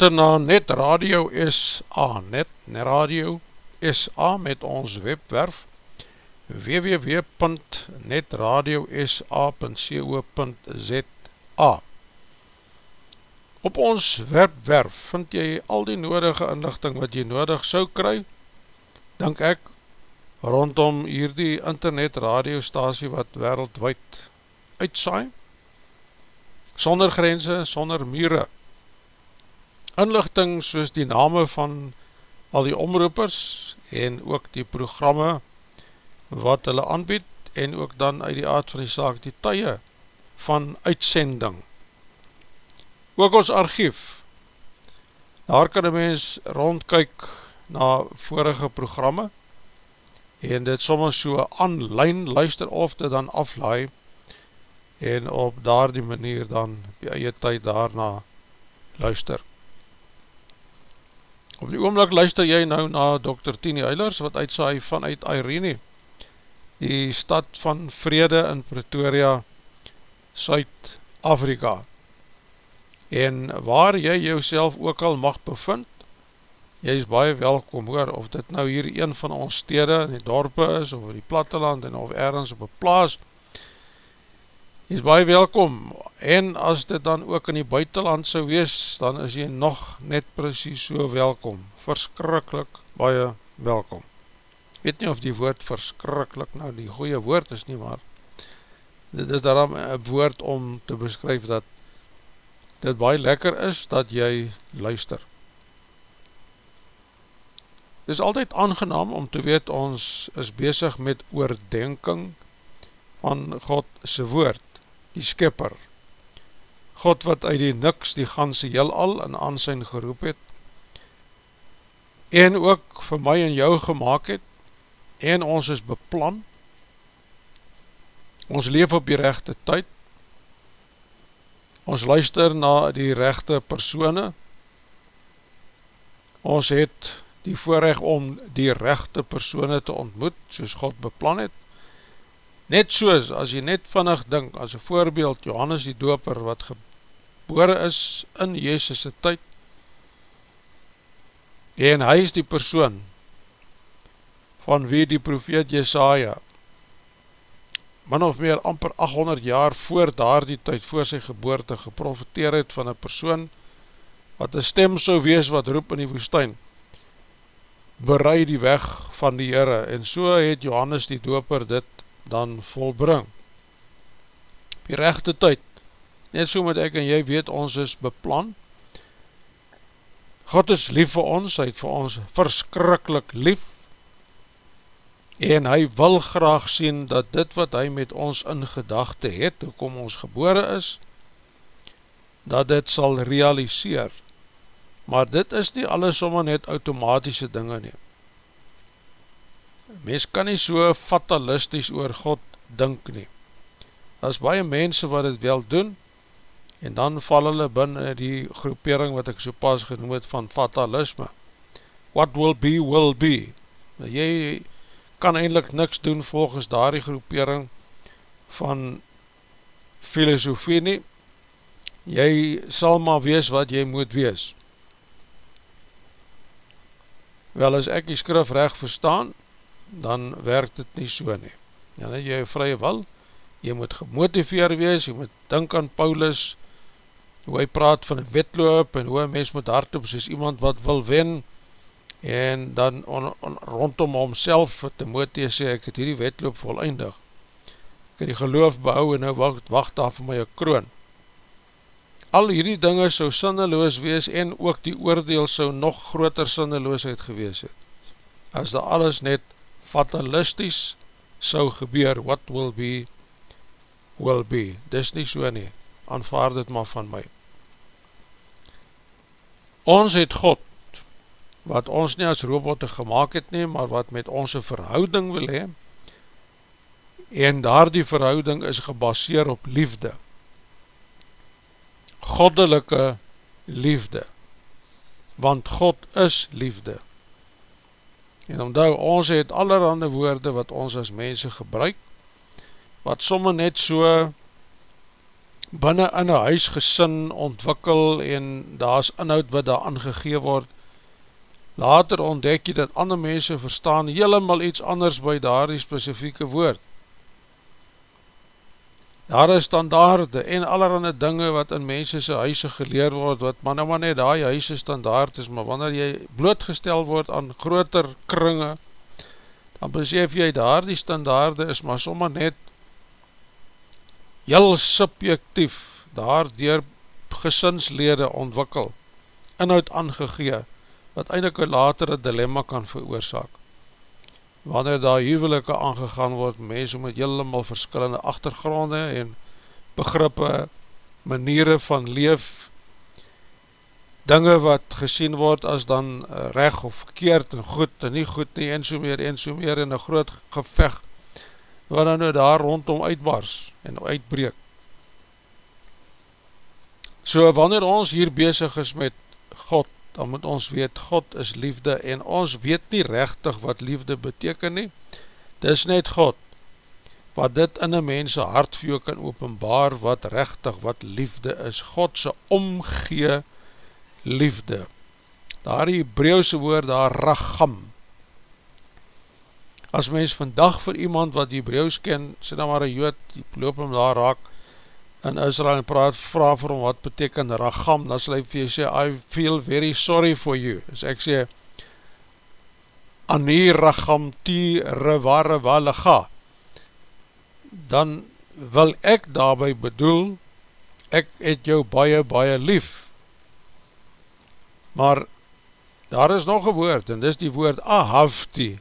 luister na Net Radio SA, Net Radio SA met ons webwerf www.netradiosa.co.za Op ons webwerf vind jy al die nodige inlichting wat jy nodig sou kry, denk ek, rondom hierdie internet radiostasie wat wereldwijd uitsaai, sonder grense, sonder mure, inlichting soos die name van al die omroepers en ook die programme wat hulle aanbied en ook dan uit die aard van die saak die tye van uitsending. Ook ons archief, daar kan die mens rondkyk na vorige programme en dit soms so online luister of dit dan aflaai en op daar die manier dan die eie tyd daarna luister. Op die oomlik luister jy nou na Dr. Tini Eilers wat uitsaai vanuit Irene, die stad van vrede in Pretoria, Suid-Afrika. En waar jy jouself ook al mag bevind, jy is baie welkom hoor, of dit nou hier een van ons stede in die dorpe is, of die platteland, en of ergens op een plaas, jy is baie welkom, en as dit dan ook in die buitenland sou wees, dan is jy nog net precies so welkom, verskrikkelijk baie welkom. Weet nie of die woord verskrikkelijk nou die goeie woord is nie, maar dit is daarom een woord om te beskryf dat dit baie lekker is dat jy luister. Het is altyd aangenaam om te weet ons is bezig met oordenking van God se woord, die skipper. God wat uit die niks die ganse heel al in aansijn geroep het, en ook vir my en jou gemaakt het, en ons is beplan, ons leef op die rechte tyd, ons luister na die rechte persone, ons het die voorrecht om die rechte persoene te ontmoet, soos God beplan het. Net soos, as jy net vannig dink, as een voorbeeld, Johannes die doper, wat gebore is in Jezus' tyd, en hy is die persoon, van wie die profeet Jesaja, min of meer amper 800 jaar voor daar die tyd, voor sy geboorte, geprofiteer het van een persoon, wat een stem so wees wat roep in die woestijn, bereid die weg van die Heere, en so het Johannes die doper dit dan volbring. Op die rechte tyd, net so moet ek en jy weet, ons is beplan, God is lief vir ons, hy het vir ons verskrikkelijk lief, en hy wil graag sien dat dit wat hy met ons in gedachte het, hoekom ons gebore is, dat dit sal realiseer, maar dit is nie alles sommer net automatische dinge nie. Mens kan nie so fatalistisch oor God dink nie. Daar is baie mense wat het wel doen, en dan val hulle binnen die groepering wat ek so pas genoem het van fatalisme. What will be, will be. Jy kan eindelijk niks doen volgens daar die groepering van filosofie nie. Jy sal maar wees wat jy moet wees. Wel, as ek die skrif recht verstaan, dan werkt het nie so nie. Ja, net jy vrye wil, jy moet gemotiveer wees, jy moet dink aan Paulus, hoe hy praat van wetloop, en hoe een mens moet hardop, soos iemand wat wil wen, en dan on, on, rondom homself, wat Timotheus sê, ek het hierdie wetloop volleindig, ek het die geloof behou, en nou wacht, wacht daar vir my een kroon, al hierdie dinge sou sinneloos wees en ook die oordeel sou nog groter sinneloosheid gewees het. As daar alles net fatalisties sou gebeur, what will be, will be. Dis nie so nie, aanvaard het maar van my. Ons het God, wat ons nie as robotte gemaakt het nie, maar wat met onze verhouding wil hee, en daar die verhouding is gebaseer op liefde, goddelike liefde, want God is liefde. En omdat ons het allerhande woorde wat ons as mense gebruik, wat somme net so binnen in een huisgesin ontwikkel en daar is inhoud wat daar aangegee word, later ontdek jy dat ander mense verstaan helemaal iets anders by daar die specifieke woord daar is standaarde en allerhande dinge wat in mensense huise geleer word, wat maar nou maar net die huise standaard is, maar wanneer jy blootgestel word aan groter kringe, dan besef jy daar die standaarde is maar sommer net heel subjectief daar dier gesinslede ontwikkel, inhoud aangegee, wat eindelijk een latere dilemma kan veroorzaak. Wanneer daar huwelike aangegaan word, mense met helemaal verskillende achtergronde en begrippe, maniere van leef, dinge wat gesien word as dan eh, reg of verkeerd en goed en nie goed nie en so meer en so meer en een groot gevecht wat dan nou daar rondom uitbars en uitbreek. So wanneer ons hier bezig is met God, dan moet ons weet, God is liefde en ons weet nie rechtig wat liefde beteken nie. Dis net God, wat dit in een mense hart vir jou kan openbaar, wat rechtig, wat liefde is. Godse omgee liefde. Daar die Hebrauwse woord, daar racham. As mens vandag vir iemand wat die Hebrauws ken, sê dan maar een jood, die loop hem daar raak in Israel en praat, vraag vir hom wat beteken racham, dan sal hy vir jy sê, I feel very sorry for you. As ek sê, Ani racham ti reware walega, dan wil ek daarby bedoel, ek het jou baie baie lief, maar daar is nog een woord, en dis die woord ahafti,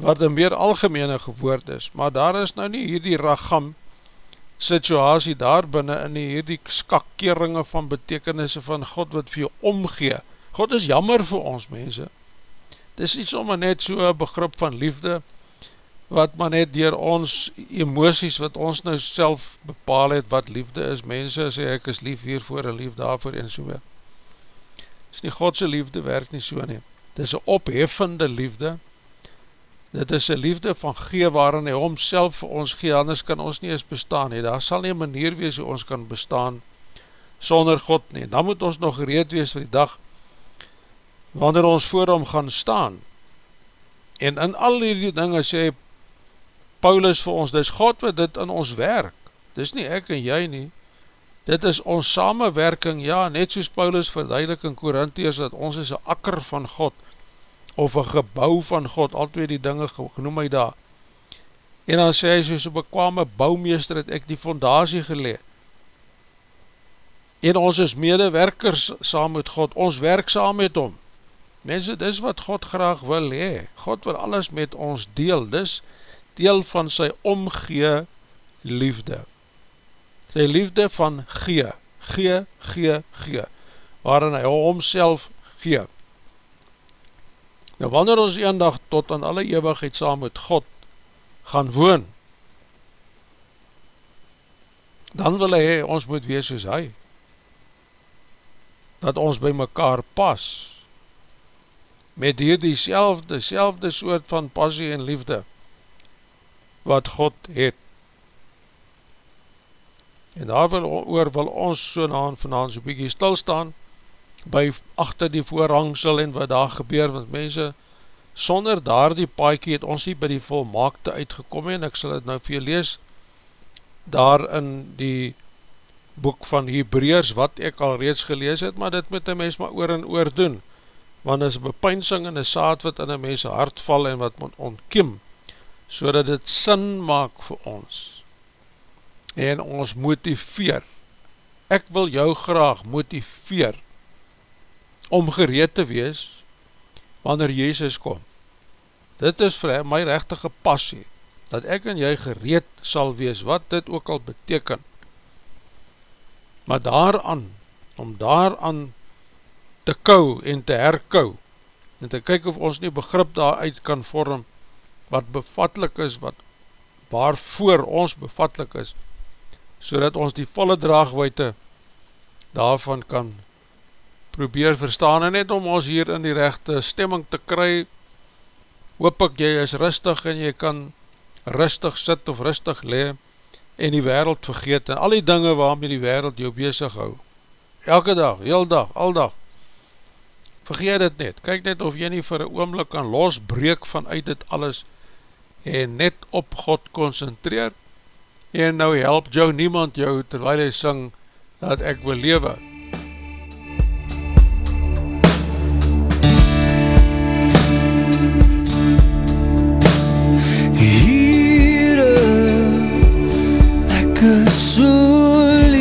wat een meer algemene gewoord is, maar daar is nou nie hierdie ragam situasie daar binnen in die hierdie skakkeringe van betekenisse van God wat vir jou omgee. God is jammer vir ons mense. Dit is nie sommer net so een begrip van liefde, wat maar net dier ons emoties wat ons nou self bepaal het wat liefde is. Mense sê ek is lief hiervoor en lief daarvoor en so weer is nie Godse liefde werk nie so nie. Dit is een opheffende liefde, dit is een liefde van gee waarin hy homself vir ons gee, anders kan ons nie eens bestaan nie, daar sal nie manier wees hoe ons kan bestaan sonder God nie, dan moet ons nog gereed wees vir die dag, wanneer ons voor hom gaan staan, en in al die dinge sê Paulus vir ons, dit God wat dit in ons werk, dit is nie ek en jy nie, Dit is ons samenwerking, ja, net soos Paulus verduidelik in Korintheers, dat ons is een akker van God, of een gebouw van God, al twee die dinge genoem hy daar. En dan sê hy, soos een bekwame bouwmeester, het ek die fondatie geleed. En ons is medewerkers saam met God, ons werk saam met hom. Mense, dis wat God graag wil hee. God wil alles met ons deel, dis deel van sy omgee liefde sy liefde van gee, gee, gee, gee, waarin hy homself gee. Nou wanneer ons een dag tot aan alle eeuwigheid saam met God gaan woon, dan wil hy ons moet wees soos hy, dat ons by mekaar pas, met hier die selfde, selfde soort van passie en liefde, wat God het, En daar wil, oor wil ons so na en vanavond so'n bykie stilstaan, by achter die voorhangsel en wat daar gebeur, want mense, sonder daar die paaikie het ons nie by die volmaakte uitgekom en ek sal het nou vir lees, daar in die boek van Hebreërs, wat ek al reeds gelees het, maar dit moet die mens maar oor en oor doen, want is bepeinsing en een saad wat in die mense hart val en wat moet ontkiem, so dat dit sin maak vir ons, en ons motiveer. Ek wil jou graag motiveer om gereed te wees wanneer Jezus kom. Dit is vir my rechtige passie, dat ek en jy gereed sal wees, wat dit ook al beteken. Maar daaraan, om daaraan te kou en te herkou, en te kyk of ons nie begrip daaruit kan vorm, wat bevatlik is, wat waarvoor ons bevatlik is, so dat ons die volle draagweite daarvan kan probeer verstaan, en net om ons hier in die rechte stemming te kry, hoop ek jy is rustig en jy kan rustig sit of rustig le, en die wereld vergeet, en al die dinge waarmee die wereld jou bezig hou, elke dag, heel dag, al dag, vergeet dit net, kyk net of jy nie vir een oomlik kan losbreek vanuit dit alles, en net op God concentreer, en nou help jou niemand jou terwijl hy syng dat ek wil lewe. Ek is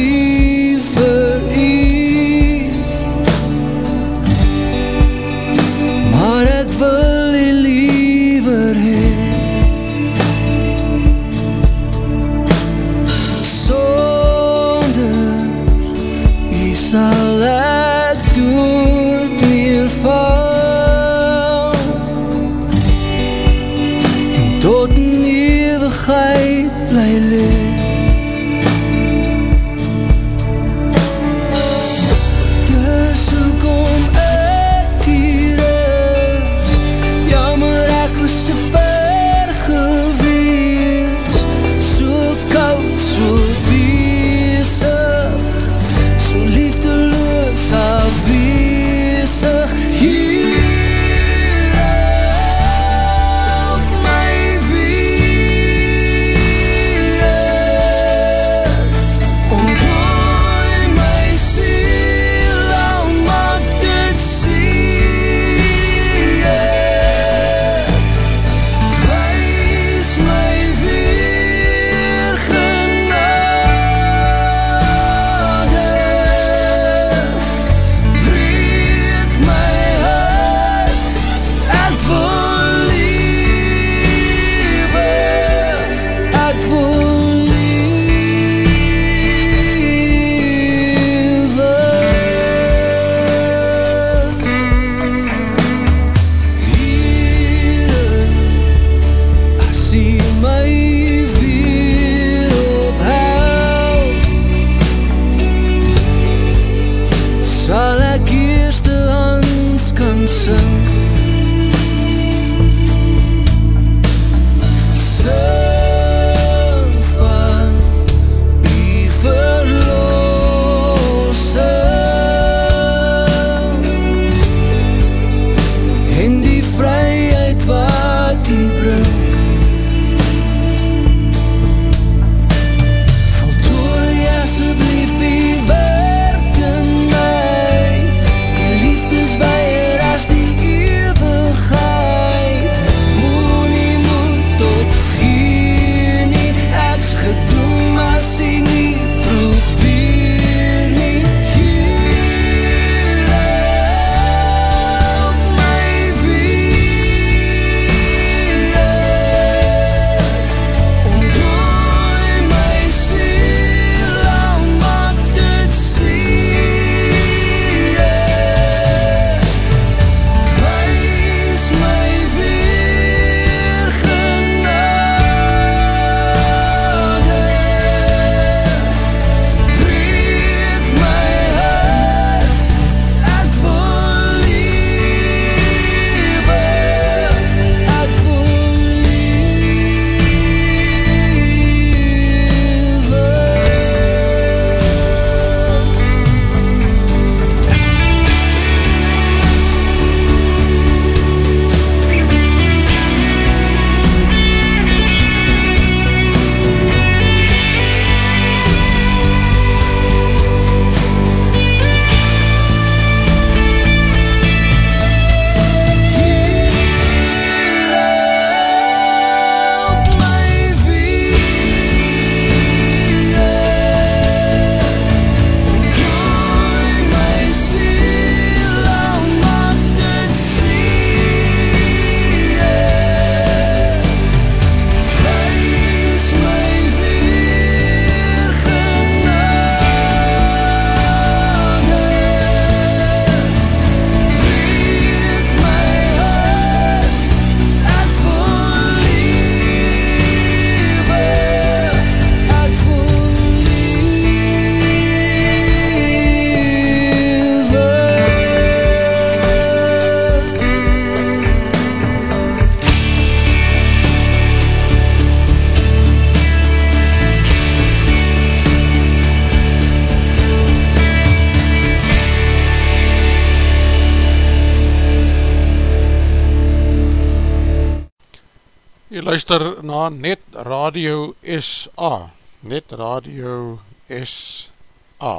luister na Net Radio SA Net Radio SA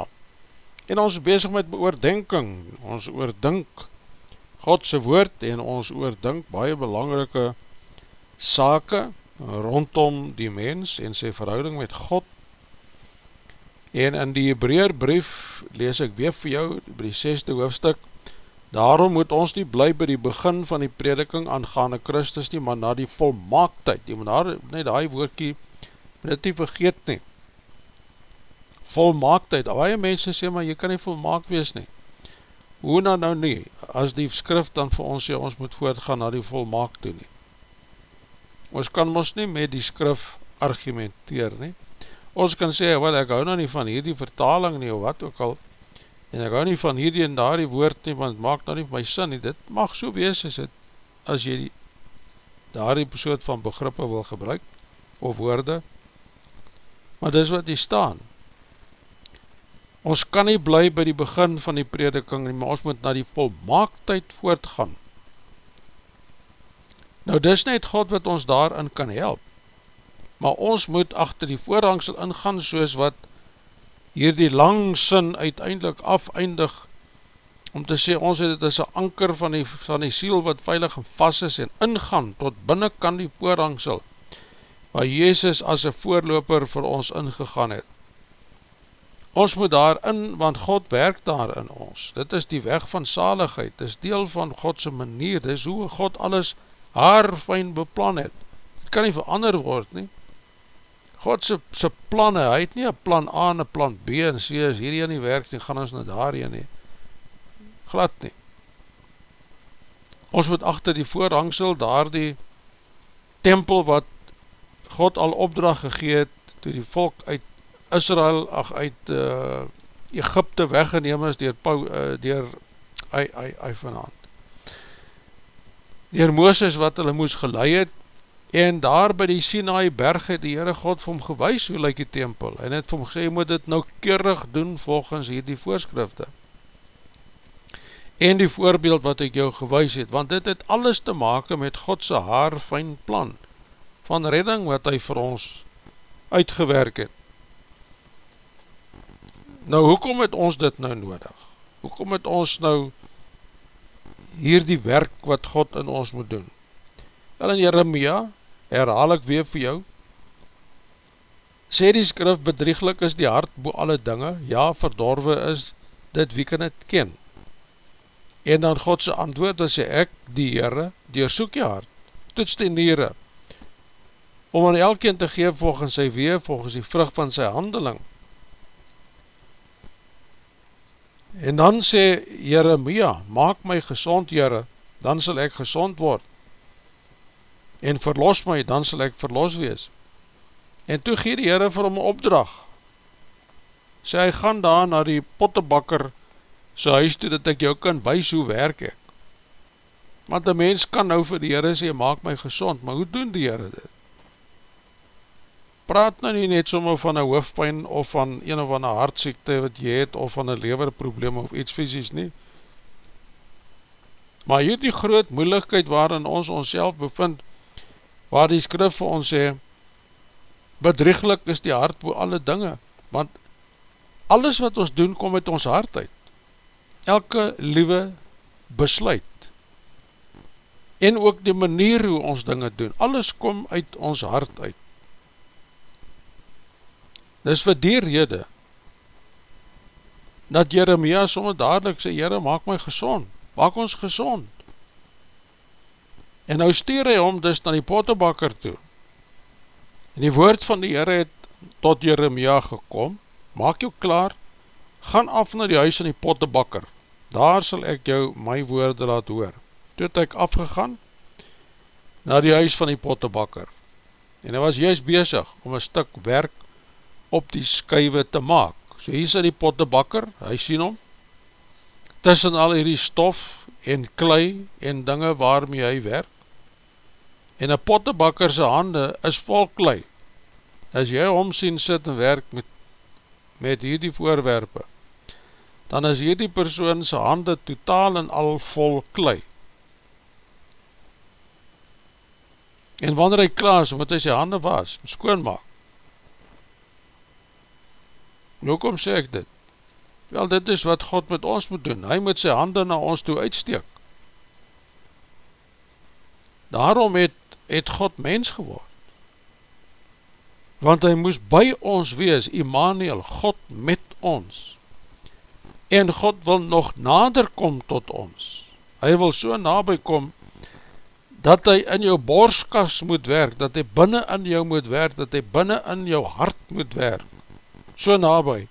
En ons bezig met beoordenking. Ons oordink Godse woord en ons oordink baie belangrike sake rondom die mens en sy verhouding met God. En in die Hebraer brief lees ek weer vir jou die 6de hoofdstuk Daarom moet ons nie bly by die begin van die prediking aangaande Christus nie, maar na die volmaaktheid. Jy moet daar net die woordkie net nie vergeet nie. Volmaaktheid. Waie mense sê, maar jy kan nie volmaakt wees nie. Hoe nou nou nie, as die skrif dan vir ons sê, ons moet voortgaan na die volmaakt toe nie. Ons kan ons nie met die skrif argumenteer nie. Ons kan sê, wel ek hou nou nie van hierdie vertaling nie, of wat ook al, en ek hou nie van hierdie en daar die woord nie, want het maak nou nie my sin nie, dit mag so wees as, het, as jy die, daar die soort van begrippe wil gebruik, of woorde, maar dis wat hier staan, ons kan nie bly by die begin van die prediking nie, maar ons moet na die volmaaktheid voortgaan, nou dis net God wat ons daarin kan help, maar ons moet achter die voorhangsel ingaan soos wat hier die lang sin uiteindelik afeindig om te sê ons het het is een anker van die, van die siel wat veilig en vast is en ingaan tot binnenkan die voorhangsel waar Jezus as een voorloper vir ons ingegaan het. Ons moet daarin, want God werk daar in ons. Dit is die weg van saligheid, dit is deel van Godse manier, dit is hoe God alles haar fijn beplan het. Dit kan nie verander word nie. God sy, sy planne, hy het nie een plan A en een plan B en C, as hierdie nie werk nie, gaan ons na daar nie. Glad nie. Ons moet achter die voorhangsel daar die tempel wat God al opdracht gegeet, toe die volk uit Israel, ach, uit uh, Egypte weggeneem is, dier, Pau, uh, dier ei, ei, ei vanavond. Dier Mooses wat hulle moes geleid het, En daar by die Sinaai berg het die Heere God vir hom gewys hoe lyk die tempel. En het vir hom gesê, jy moet dit nou keurig doen volgens hier die voorskrifte. En die voorbeeld wat ek jou gewys het, want dit het alles te maken met Godse haar fijn plan van redding wat hy vir ons uitgewerk het. Nou, hoekom het ons dit nou nodig? Hoekom het ons nou hier die werk wat God in ons moet doen? Wel in Jeremia herhaal ek weer vir jou, sê die skrif, bedrieglik is die hart boe alle dinge, ja, verdorwe is dit wie kan het ken. En dan Godse antwoord, dan sê ek, die Heere, deersoek jy hart, toets die niere, om aan elkeen te geef volgens sy wee, volgens die vrug van sy handeling. En dan sê Jeremia, maak my gezond, Heere, dan sal ek gezond word en verlos my, dan sal ek verlos wees. En toe gee die Heere vir hom opdrag, sê hy, gaan daar na die pottebakker sy huis toe, dat ek jou kan wees hoe werk ek. Want die mens kan nou vir die Heere sê, maak my gezond, maar hoe doen die Heere dit? Praat nou nie net somme van een hoofdpijn, of van een of ander hartziekte wat jy het, of van een leverprobleem, of iets fysisk nie. Maar hier die groot moeilikheid waarin ons ons bevind, waar die skrif vir ons sê, bedrieglik is die hart voor alle dinge, want alles wat ons doen, kom uit ons hart uit. Elke liewe besluit, en ook die manier hoe ons dinge doen, alles kom uit ons hart uit. Dis vir die rede, dat Jeremia soms dadelijk sê, Jere, maak my gezond, maak ons gezond, En nou stuur hy om dus na die pottebakker toe. En die woord van die Heere het tot Jeremia gekom, maak jou klaar, gaan af na die huis van die pottebakker, daar sal ek jou my woorde laat hoor. Toe het ek afgegaan, na die huis van die pottebakker, en hy was juist bezig om een stuk werk op die skuive te maak. So hier is die pottebakker, hy sien hom, tussen al hierdie stof en klei en dinge waarmee hy werk, en een pottebakkerse hande is vol klei. As jy hom sien sit en werk met, met hierdie voorwerpe, dan is hierdie persoonse hande totaal en al vol klei. En wanneer hy klaar is, moet hy sy hande was, skoon maak. Nou kom sê ek dit. Wel, dit is wat God met ons moet doen. Hy moet sy hande na ons toe uitsteek. Daarom het het God mens geword. Want hy moes by ons wees, Immanuel, God met ons. En God wil nog nader kom tot ons. Hy wil so nabij kom, dat hy in jou borskas moet werk, dat hy binnen in jou moet werk, dat hy binnen in jou hart moet werk. So nabij.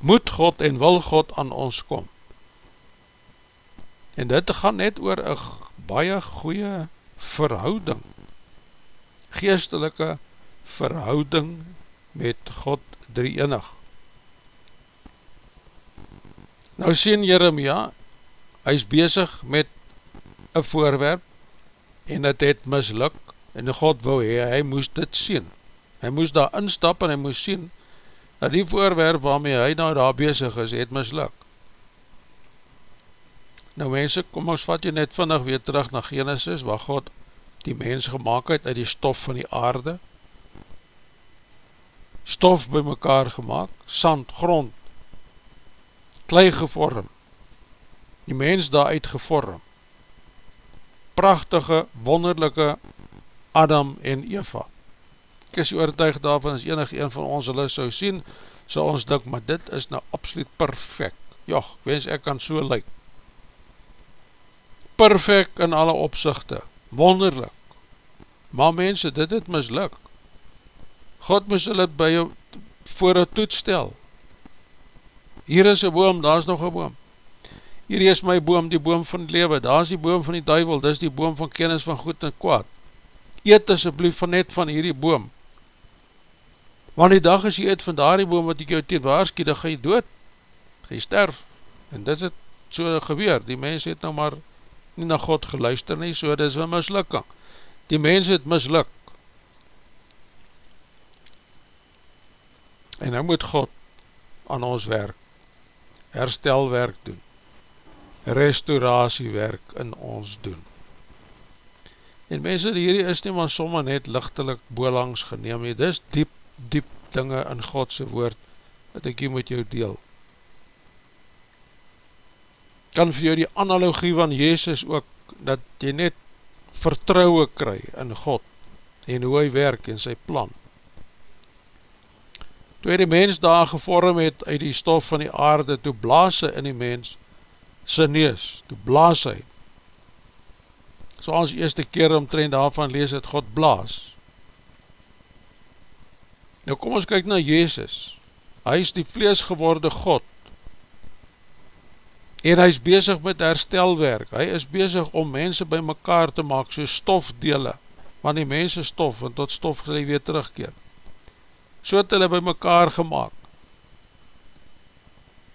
Moet God en wil God aan ons kom. En dit gaan net oor een baie goeie verhouding, geestelike verhouding met God drie enig. Nou sien Jeremia, hy is bezig met een voorwerp, en het het misluk, en God wou hee, hy moes dit sien. Hy moes daar instap en hy moes sien, dat die voorwerp waarmee hy nou daar bezig is, het misluk. Nou mense, kom ons vat jy net vinnig weer terug na Genesis, waar God die mens gemaakt het uit die stof van die aarde, stof by mekaar gemaakt, sand, grond, klei gevorm, die mens daar uit gevorm, prachtige, wonderlijke Adam en Eva. Ek is oortuig daarvan as enig een van ons hulle sou sien, sou ons dik, maar dit is nou absoluut perfect. Ja, ek wens ek kan so lyk. Perfect in alle opzichte, wonderlik. Maar mense, dit het misluk. God moes hulle by jou voor een toet stel. Hier is een boom, daar is nog een boom hier is my boom, die boom van lewe, daar is die boom van die duivel, dis die boom van kennis van goed en kwaad. Eet asjeblief van net van hierdie boom. Want die dag as jy eet van daar die boom wat ek jou teen waarskie, dan ga jy dood, ga jy sterf. En dit het so gebeur, die mens het nou maar nie na God geluister nie, so dit is een mislukking. Die mens het misluk. En nou moet God aan ons werk, herstelwerk doen restauratiewerk in ons doen. En mense, hierdie is nie maar somme net lichtelik boelangs geneem, dit is diep, diep dinge in Godse woord, wat ek hier met jou deel. Kan vir jou die analogie van Jezus ook, dat jy net vertrouwe kry in God, en hoe hy werk en sy plan. Toe hy die mens daar gevorm het uit die stof van die aarde, toe blaas hy in die mens, sy nees, toe blaas hy. So ons eerste keer omtrend daarvan lees het God blaas. Nou kom ons kyk na Jezus. Hy is die vlees geworde God. En hy is bezig met herstelwerk. Hy is bezig om mense by mekaar te maak, so stofdele, want die mense stof, en tot stof sal hy weer terugkeer. So het hulle by mekaar gemaakt.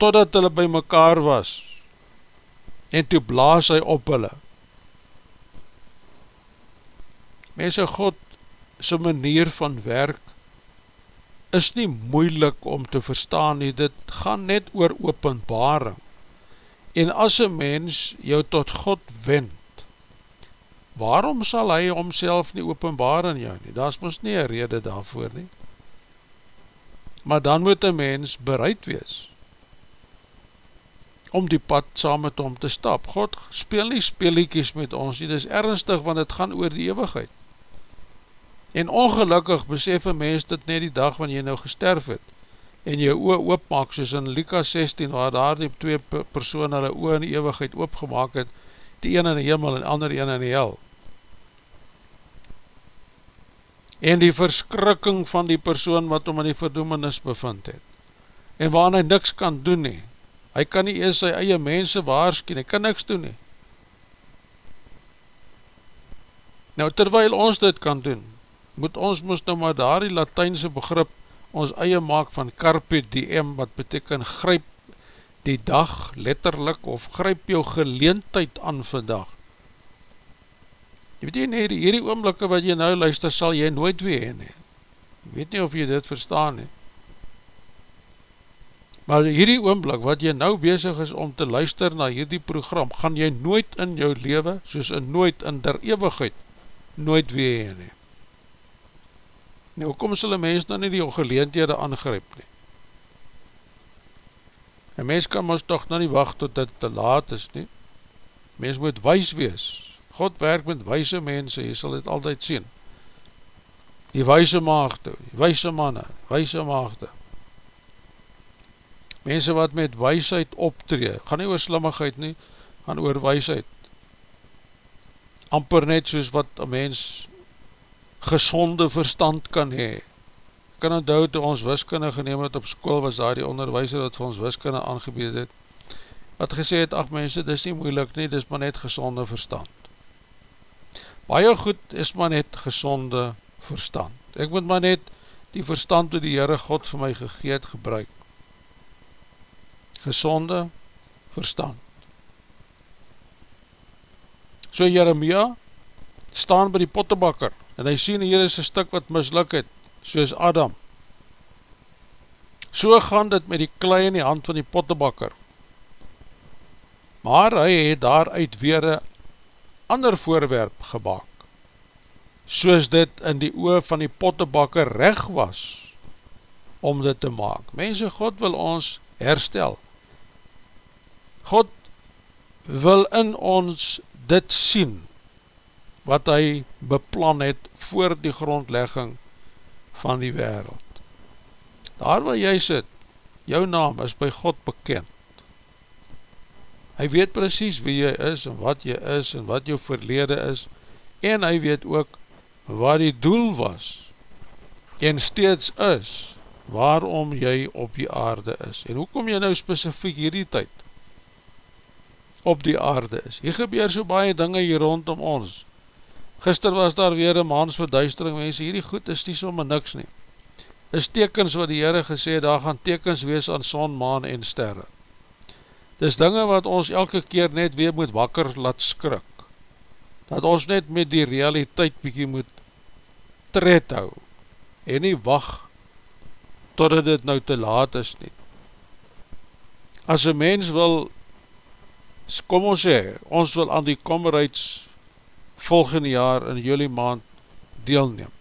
Totdat hulle by mekaar was, en toe blaas hy op hulle. Mense, God sy manier van werk is nie moeilik om te verstaan nie, dit gaan net oor openbaring. En as een mens jou tot God wend, waarom sal hy homself nie openbaar in jou nie? Daar is ons nie een rede daarvoor nie. Maar dan moet een mens bereid wees, om die pad saam met hom te stap. God speel nie speeliekies met ons nie, dit is ernstig, want het gaan oor die eeuwigheid. En ongelukkig besef een mens dit net die dag wanneer jy nou gesterf het, en jy oor oopmaak, soos in Lika 16, waar daar die twee persoon hulle oor in die eeuwigheid oopgemaak het, die een in die hemel en ander een in die hel. En die verskrikking van die persoon wat om in die verdoemenis bevind het, en waar hy niks kan doen nie, hy kan nie eers sy eie mense waarskie, hy kan niks doen nie. Nou, terwyl ons dit kan doen, moet ons moest nou maar daar die Latijnse begrip ons eie maak van carpe diem, wat beteken gryp die dag letterlik, of gryp jou geleentheid aan vandag. Jy weet nie, hierdie oomblikke wat jy nou luister, sal jy nooit ween nie. Jy weet nie of jy dit verstaan nie. Maar hierdie oomblik wat jy nou bezig is om te luister na hierdie program, gaan jy nooit in jou leven, soos in nooit in der eeuwigheid, nooit wee nie. Nou, kom sal een mens nou nie die geleendhede aangryp nie. Een mens kan ons toch nou nie wacht tot dit te laat is nie. Mens moet wees wees. God werk met weise mense, jy sal dit altyd sien. Die weise maagde, die weise manne, weise maagde mense wat met weisheid optree, gaan nie oor slimmigheid nie, gaan oor weisheid, amper net soos wat een mens gezonde verstand kan hee, kan onthou toe ons wiskunde geneem het op school, was daar die onderwijzer wat vir ons wiskunde aangebied het, wat gesê het, ach mense, dit is nie moeilik nie, dit is maar net gezonde verstand. Baie goed is maar net gezonde verstand. Ek moet maar net die verstand toe die Heere God vir my gegeet gebruik gezonde verstand. So Jeremia staan by die pottebakker en hy sien hier is een stuk wat misluk het, soos Adam. So gaan dit met die klei in die hand van die pottebakker. Maar hy het daaruit weer een ander voorwerp gebaak, soos dit in die oor van die pottebakker reg was om dit te maak. Mense, God wil ons herstel. God wil in ons dit sien, wat hy beplan het voor die grondlegging van die wereld. Daar waar jy sit, jou naam is by God bekend. Hy weet precies wie jy is en wat jy is en wat jou verlede is en hy weet ook wat die doel was en steeds is waarom jy op die aarde is. En hoe kom jy nou specifiek hierdie tyd op die aarde is? Hier gebeur so baie dinge hier rondom ons. Gister was daar weer een maansverduistering, mense, hierdie goed is nie sommer niks nie. Is tekens wat die Heere gesê, daar gaan tekens wees aan son, maan en sterre. Dis dinge wat ons elke keer net weer moet wakker laat skrik. Dat ons net met die realiteit bykie moet tred hou en nie wacht totdat dit nou te laat is nie. As een mens wil, kom ons sê, ons wil aan die kommerheids volgende jaar in juli maand deelneem.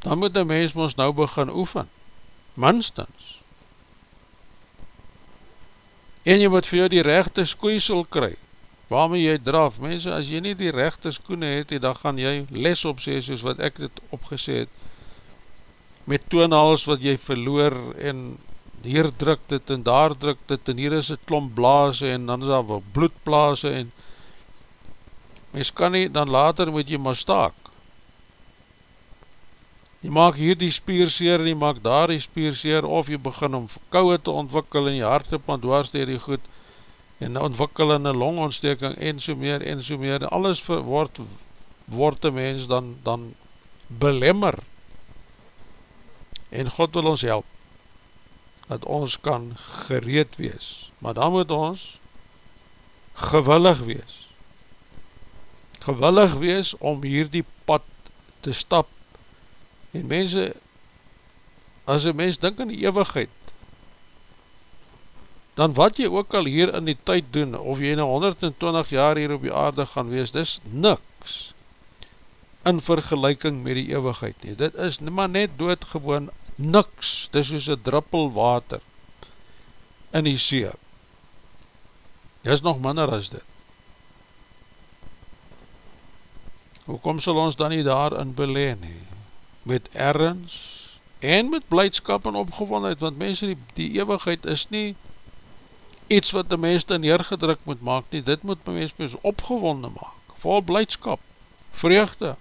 Dan moet die mens ons nou begin oefen, minstens. En jy moet vir jou die rechte skoeisel kry, waarmee jy draf. Mense, as jy nie die rechte skoene het, dan gaan jy les opsê, soos wat ek dit opgesê het, met toonhals wat jy verloor, en hier druk dit, en daar druk dit, en hier is het klomp blaase, en dan is daar bloedblaase, en mens kan nie, dan later moet jy maar staak. Jy maak hier die spier seer, en jy maak daar die spier seer, of jy begin om kouwe te ontwikkel in jy hartepand dwars dier die goed, en ontwikkel in een longontsteking, en so meer, en so meer, alles word, word die mens dan, dan belemmer, en God wil ons help, dat ons kan gereed wees, maar dan moet ons gewillig wees, gewillig wees om hierdie pad te stap. En mense as een mens denk in die eeuwigheid dan wat jy ook al hier in die tyd doen of jy nou 120 jaar hier op die aarde gaan wees, dis niks in vergelijking met die eeuwigheid nie, dit is maar net doodgewoon niks, dis soos een druppel water in die see. Dit is nog minder as dit hoekom sal ons dan nie daarin beleen nie, met ergens, en met blijdskap en opgewondheid, want mense, die, die eeuwigheid is nie iets wat die mens dan neergedruk moet maak nie, dit moet die mens mens opgewonde maak, vol blijdskap, vreugde,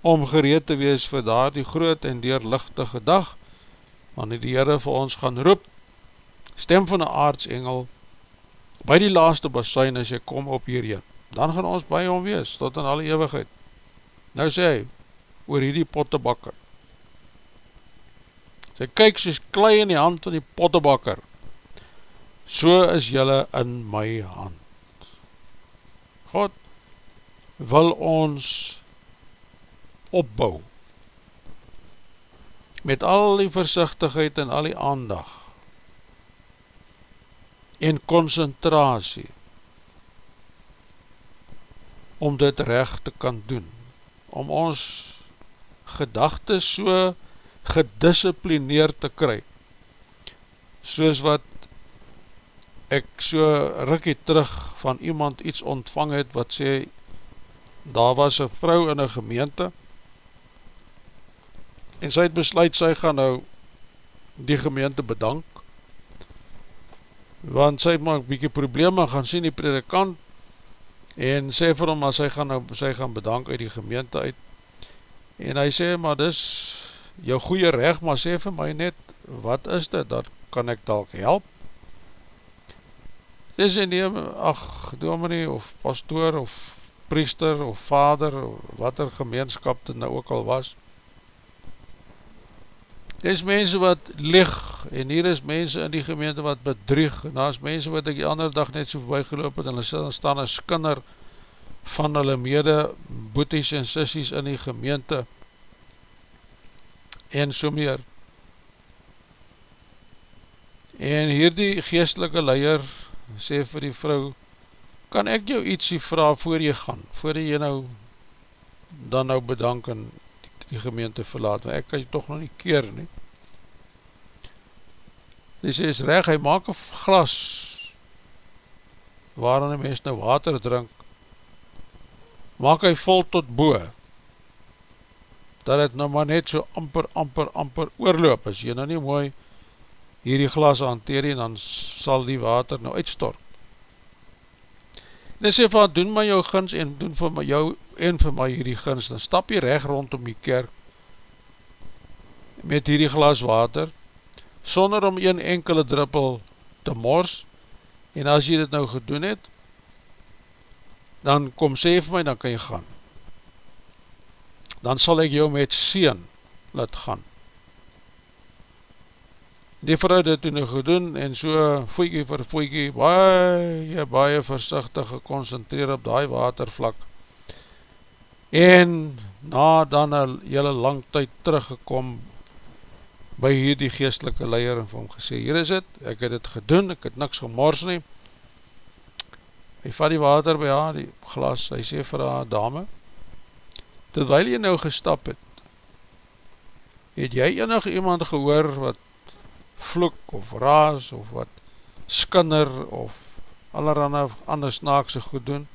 om gereed te wees vir daar die groot en deurlichtige dag, wanneer die Heere vir ons gaan roep, stem van een aardsengel, by die laaste basijn as jy kom op hierheen, dan gaan ons by hom wees, tot in alle eeuwigheid. Nou sê hy, oor hierdie pottebakker. Sê, kyk soos klei in die hand van die pottebakker, so is jylle in my hand. God wil ons opbou, met al die versichtigheid en al die aandag, en concentratie, om dit recht te kan doen, om ons gedachte so gedisciplineer te kry, soos wat ek so rikkie terug van iemand iets ontvang het, wat sê, daar was een vrou in een gemeente, en sy het besluit, sy gaan nou die gemeente bedank, want sy het maar een bykie probleme, gaan sien die predikant, en sê vir hom, maar sy gaan, nou, sy gaan bedank uit die gemeente uit, en hy sê, maar dis jou goeie recht, maar sê vir my net, wat is dit, dat kan ek dalk help, dis en neem, ach, dominee, of pastoor, of priester, of vader, of wat er gemeenskap dit nou ook al was, Dit is mense wat lig, en hier is mense in die gemeente wat bedrieg, en daar is mense wat ek die ander dag net so voorbij geloop het, en hulle staan een skinner van hulle mede boeties en sissies in die gemeente, en so meer. En hier die geestelike leier sê vir die vrou, kan ek jou ietsie vraag voor jy gaan, voor jy nou dan nou bedank en die gemeente verlaat, want ek kan jy toch nog nie keer nie. Die sê, is reg, hy maak een glas, waarin die mens nou water drink, maak hy vol tot boe, dat het nou maar net so amper, amper, amper oorloop, as jy nou nie mooi hierdie glas hanteer, en dan sal die water nou uitstort. En hy sê van, doen my jou gins, en doen vir my jou en vir my hierdie gins, dan stap jy recht rondom die kerk met hierdie glas water, sonder om een enkele druppel te mors, en as jy dit nou gedoen het, dan kom sê vir my, dan kan jy gaan. Dan sal ek jou met sien laat gaan. Die vrou dit toen nou gedoen, en so voekie vir voekie, baie, baie versichtig geconcentreer op die watervlak, en na dan een hele lang tyd teruggekom by hierdie geestelike leier en vir hom gesê, hier is het, ek het het gedoen, ek het niks gemors nie, hy vat die water by haar, die glas, hy sê vir haar dame, terwijl jy nou gestap het, het jy enig iemand gehoor wat vloek of raas of wat skinner of allerhande ander snaakse goed doen,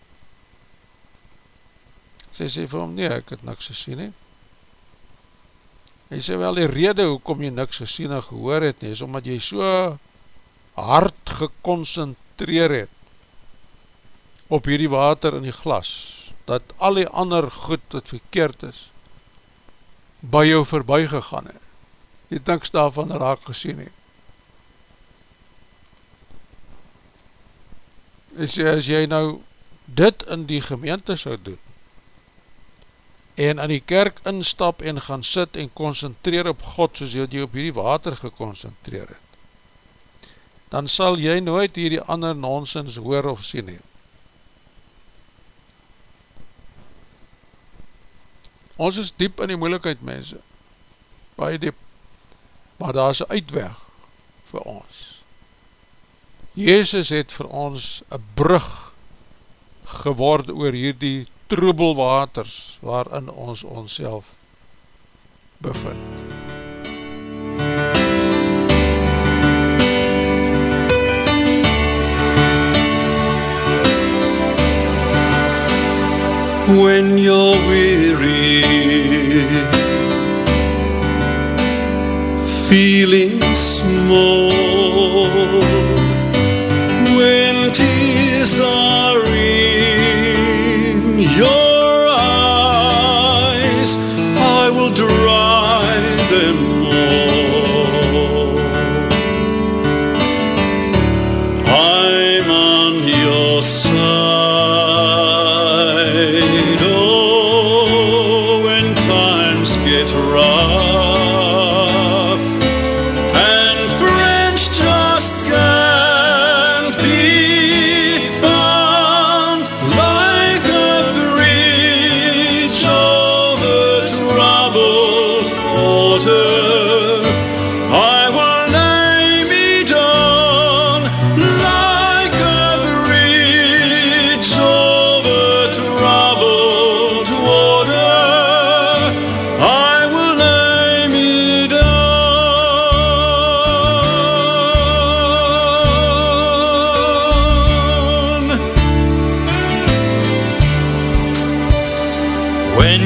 sy sê vir hom, nee, ek het niks gesien nie. Hy sê wel, die rede hoekom jy niks gesien en gehoor het nie, is omdat jy so hard geconcentreer het op hierdie water in die glas, dat al die ander goed wat verkeerd is, by jou voorbij gegaan het. Jy niks daarvan raak gesien het. Hy sê, as jy nou dit in die gemeente sou doen, en in die kerk instap en gaan sit en concentreer op God soos jy op hierdie water geconcentreer het, dan sal jy nooit hierdie ander nonsens hoor of sien heen. Ons is diep in die moeilikheid, mense, baie diep, maar daar is een uitweg vir ons. Jezus het vir ons een brug geword oor hierdie troebelwaters waarin ons ons bevind. When you're weary Feeling small When tears are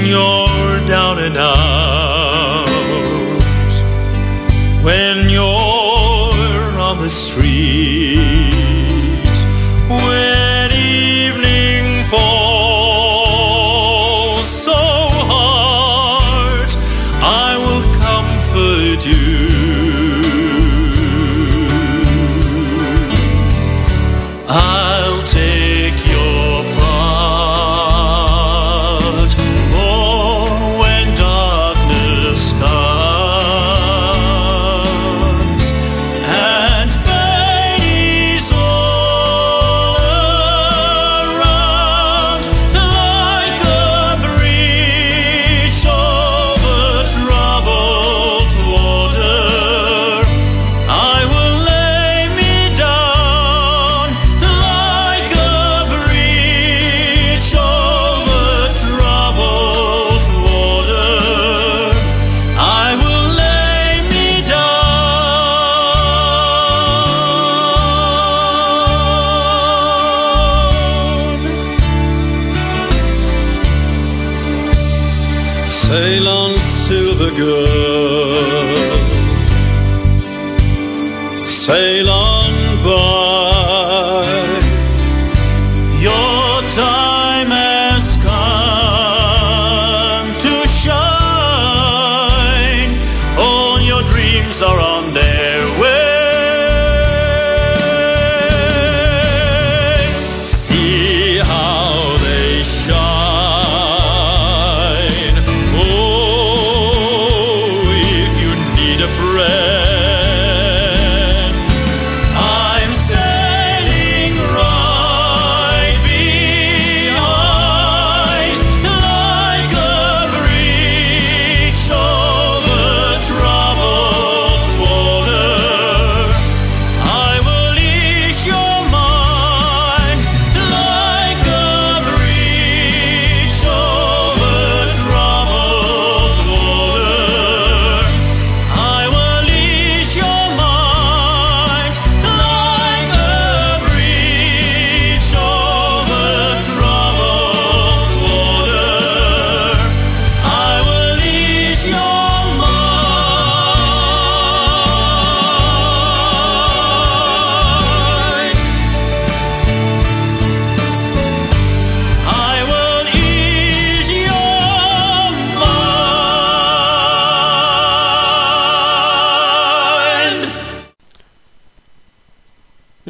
you're down and out, when you're on the street.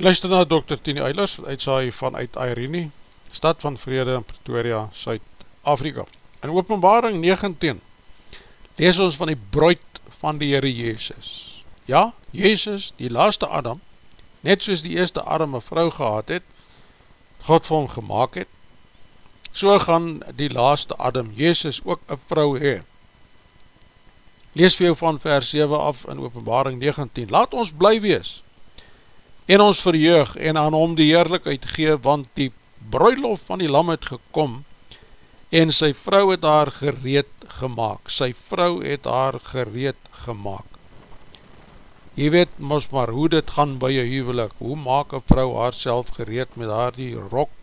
Luister na Dr. Tini Eilers, uitsaai vanuit Irene, stad van Vrede in Pretoria, Suid-Afrika. In openbaring 19, lees ons van die brood van die Heere Jezus. Ja, Jezus, die laaste Adam, net soos die eerste Adam een vrou gehad het, God vir hom gemaakt het, so gaan die laaste Adam, Jezus, ook een vrou hee. Lees vir jou van vers 7 af in openbaring 19. Laat ons bly wees, en ons verheug en aan hom die heerlijkheid gee, want die bruiloft van die lam het gekom, en sy vrou het haar gereed gemaakt, sy vrou het haar gereed gemaakt. Jy weet mos maar hoe dit gaan by jy huwelik, hoe maak een vrou haar self gereed met haar die rok,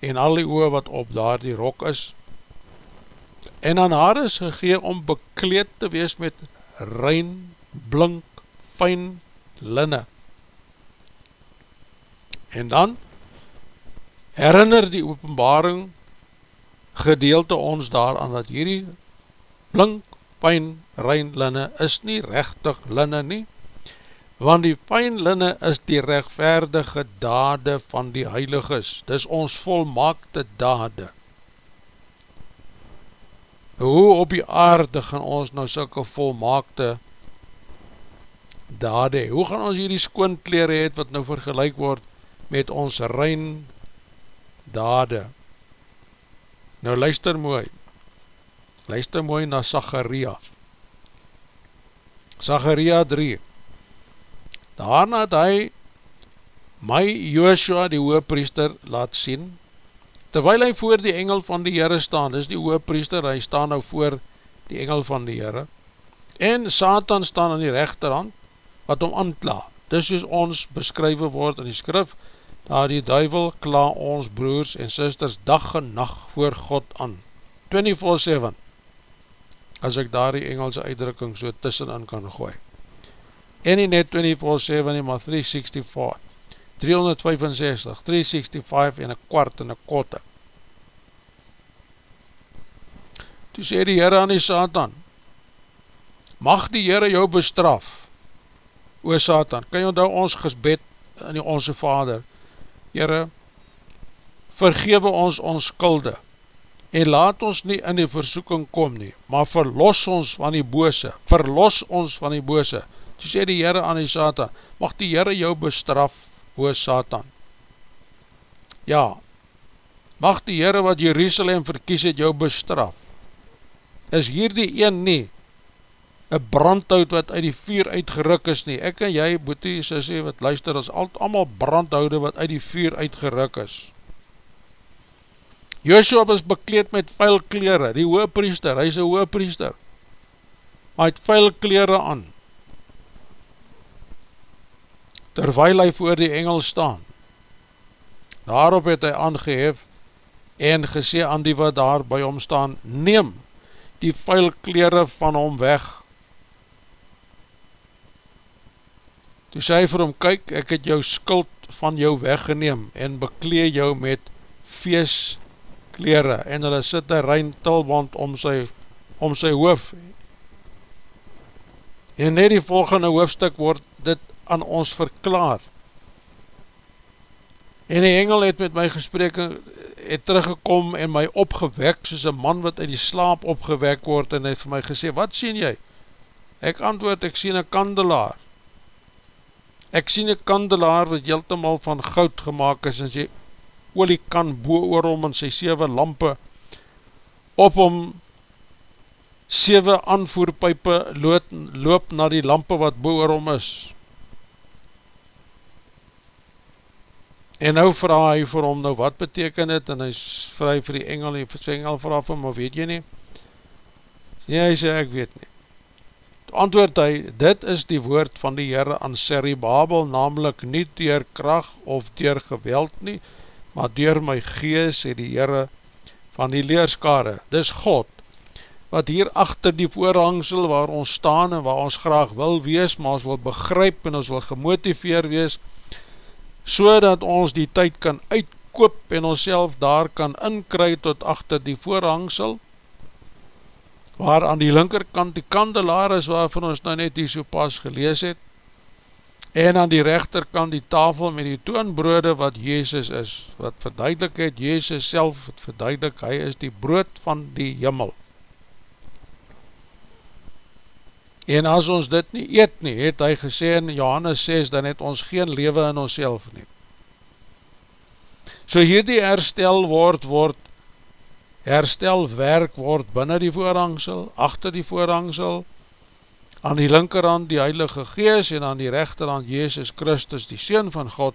en al die oor wat op daar die rok is, en aan haar is gegee om bekleed te wees met rein, blink, fijn linne, En dan herinner die openbaring gedeelte ons daaraan dat hierdie blink, pijn, rein linne is nie rechtig linne nie, want die pijn linne is die rechtvaardige dade van die heiliges, dis ons volmaakte dade. Hoe op die aarde gaan ons nou sulke volmaakte dade, hoe gaan ons hierdie skoonkleren het wat nou vergelijk word met ons rein dade. Nou luister mooi, luister mooi na Zacharia. Zacharia 3 Daarna het hy my Joshua die hoopriester laat sien, terwyl hy voor die engel van die Heere staan, dis die hoopriester, hy staan nou voor die engel van die Heere, en Satan staan aan die rechterhand, wat om ankla, dis soos ons beskrywe word in die skrif, daar die duivel kla ons broers en sisters dag en nacht voor God aan, 24-7, as ek daar die Engelse uitdrukking so tussenin kan gooi, en nie net 24-7 nie, maar 365, 365, 365 en een kwart en een kotte. Toe sê die Heere aan die Satan, mag die Heere jou bestraf, o Satan, kan jy onthou ons gesbed in die onze Vader, Heere, vergewe ons ons skulde, en laat ons nie in die versoeking kom nie, maar verlos ons van die bose, verlos ons van die bose, toe sê die Heere aan die Satan, mag die Heere jou bestraf, o Satan. Ja, mag die Heere wat Jerusalem verkies het jou bestraf. Is hier die een nie, een brandhout wat uit die vuur uitgeruk is nie. Ek en jy, boete, sê wat luister, is allemaal brandhoude wat uit die vuur uitgeruk is. Joshua was bekleed met vuil kleren, die hoopriester, hy is een hoopriester, hy het vuil kleren aan, terwijl hy voor die engel staan. Daarop het hy aangehef en gesê aan die wat daar by hom staan, neem die vuil kleren van hom weg. Toe sê hy vir hom, kyk, ek het jou skuld van jou weggeneem en beklee jou met feestkleren en hulle sit een rein tilband om sy, om sy hoof. En net die volgende hoofstuk word dit aan ons verklaar. En die engel het met my gesprek het teruggekom en my opgewek soos een man wat uit die slaap opgewek word en hy het vir my gesê, wat sien jy? Ek antwoord, ek sien een kandelaar. Ek sien een kandelaar wat heeltemaal van goud gemaakt is en sy olie kan boe oor hom en sy 7 lampe op hom 7 aanvoerpijpe loop, loop na die lampe wat boe oor hom is. En nou vraag hy vir hom, nou wat beteken dit, en hy vraag vir die engel, en sy engel vraag vir hom, weet jy nie? Nee, hy sê, ek weet nie. Antwoord hy, dit is die woord van die Heere aan Seribabel, namelijk nie dier kracht of dier geweld nie, maar dier my gees, sê die Heere van die leerskare. Dis God, wat hier achter die voorhangsel waar ons staan en waar ons graag wil wees, maar ons wil begryp en ons wil gemotiveer wees, so dat ons die tyd kan uitkoop en ons daar kan inkry tot achter die voorhangsel, waar aan die linkerkant die kandelaar is waarvan ons nou net hier so pas gelees het, en aan die rechterkant die tafel met die toonbrode wat Jezus is, wat verduidelik het, Jezus self het verduidelik, hy is die brood van die jimmel. En as ons dit nie eet nie, het hy gesê in Johannes 6, dan het ons geen lewe in ons self nie. So hierdie herstel word, word herstel werk word binnen die voorhangsel, achter die voorhangsel, aan die linkerhand die Heilige Gees en aan die rechterhand Jezus Christus, die Seen van God,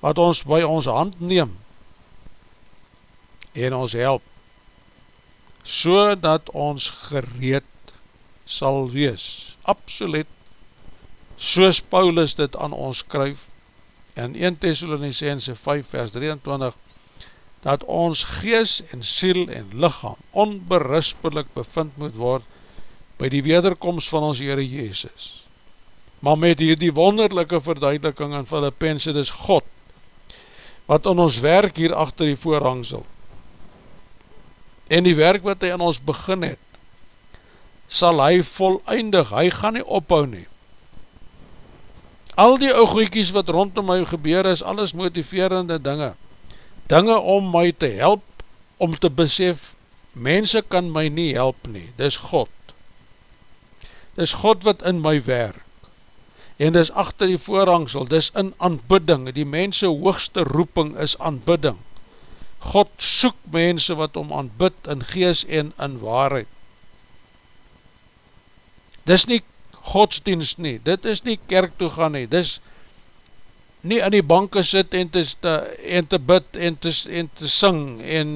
wat ons by ons hand neem en ons help, so dat ons gereed sal wees, absoluut, soos Paulus dit aan ons skryf, in 1 Thessalonicense 5 vers 23, dat ons gees en siel en lichaam onberispelik bevind moet word by die wederkomst van ons Heere Jezus. Maar met hier die wonderlijke verduideliking in Filippense, dit is God, wat in ons werk hier achter die voorhangsel, en die werk wat hy in ons begin het, sal hy volleindig, hy gaan nie ophou nie. Al die ooghoekies wat rondom my gebeur is, alles motiverende dinge, dinge om my te help, om te besef, mense kan my nie help nie, dis God. Dis God wat in my werk, en dis achter die voorhangsel, dis in aanbidding, die mense hoogste roeping is aanbidding. God soek mense wat om aanbid in gees en in waarheid. Dis nie godsdienst nie, dit is nie kerk toe gaan nie, dis nie in die banke sit en te, en te bid en te, en te sing en,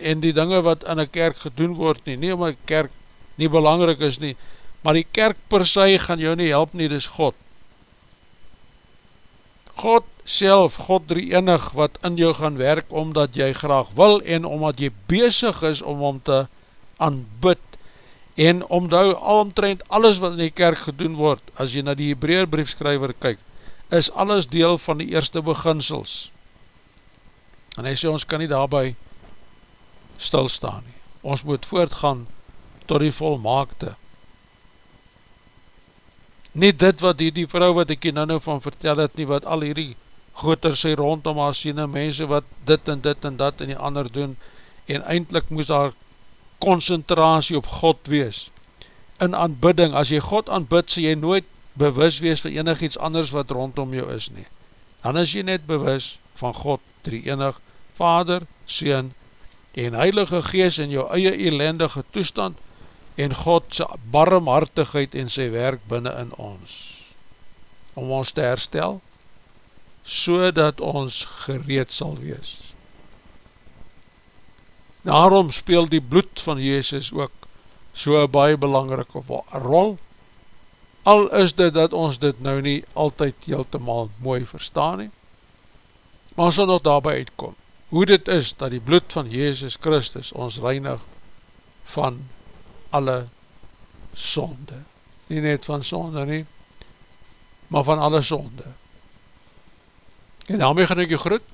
en die dinge wat in een kerk gedoen word nie, nie omdat kerk nie belangrijk is nie, maar die kerk per se gaan jou nie help nie, dis God. God self, God drie enig wat in jou gaan werk omdat jy graag wil en omdat jy bezig is om om te aanbid en omdou alomtrend alles wat in die kerk gedoen word, as jy na die Hebraer briefskryver kyk, is alles deel van die eerste beginsels. En hy sê, ons kan nie daarby stilstaan nie. Ons moet voortgaan tot die volmaakte. Nie dit wat die, die vrou wat ek nou nou van vertel het nie, wat al hierdie goter sy rondom haar sien, mense wat dit en dit en dat en die ander doen, en eindelijk moes daar concentratie op God wees, in aanbidding, as jy God aanbid, sê jy nooit bewus wees van enig iets anders wat rondom jou is nie, dan is jy net bewus van God, drie enig, Vader, Seen, en Heilige Gees in jou eie elendige toestand, en God sy barmhartigheid en sy werk binnen in ons, om ons te herstel, so dat ons gereed sal wees. Daarom speel die bloed van Jezus ook so baie belangrike rol, al is dit dat ons dit nou nie altyd heeltemaal mooi verstaan nie, maar ons sal nog daarby uitkom, hoe dit is dat die bloed van Jezus Christus ons reinig van alle sonde. Nie net van sonde nie, maar van alle sonde. En daarmee gaan ek jou groet,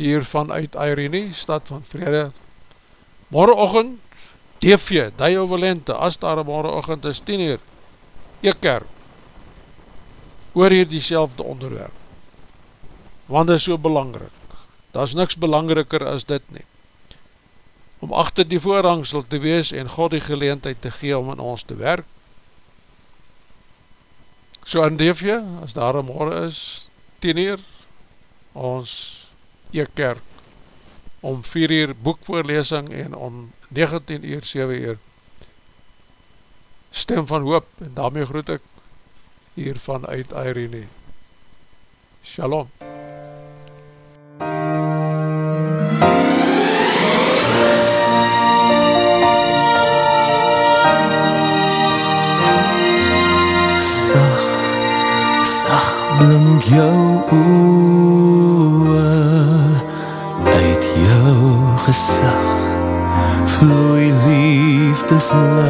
hier vanuit Irene, stad van vrede. Morgenochtend, DV, Dio Valente, as daar morgenochtend is 10 uur, ek kerk, oor hier die selfde onderwerp. Want dit is so belangrijk. Daar is niks belangriker as dit nie. Om achter die voorhangsel te wees en God die geleentheid te gee om in ons te werk. So in Deefje, as daar een morgen is, 10 uur, ons ek kerk, om 4 uur boekvoorlesing en om 19 uur, 7 uur, stem van hoop, en daarmee groet ek hiervan uit Irene. Shalom. Sag, sag blink jou oe Uit jou gesag Vloei liefdeslig Knis,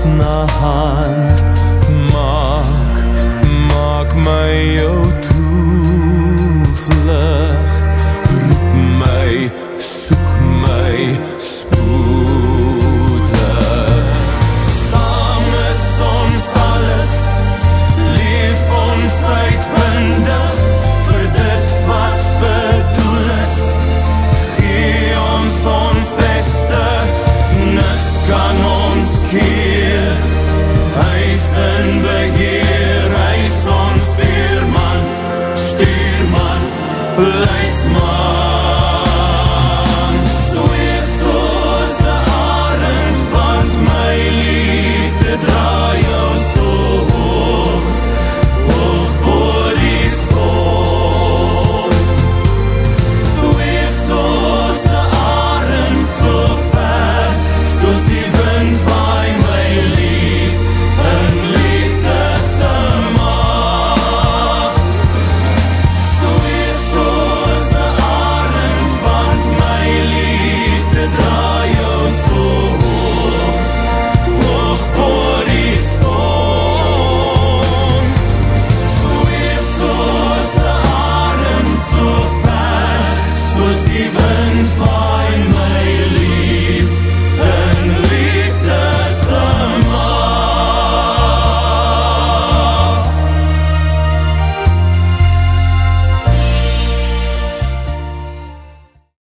hand na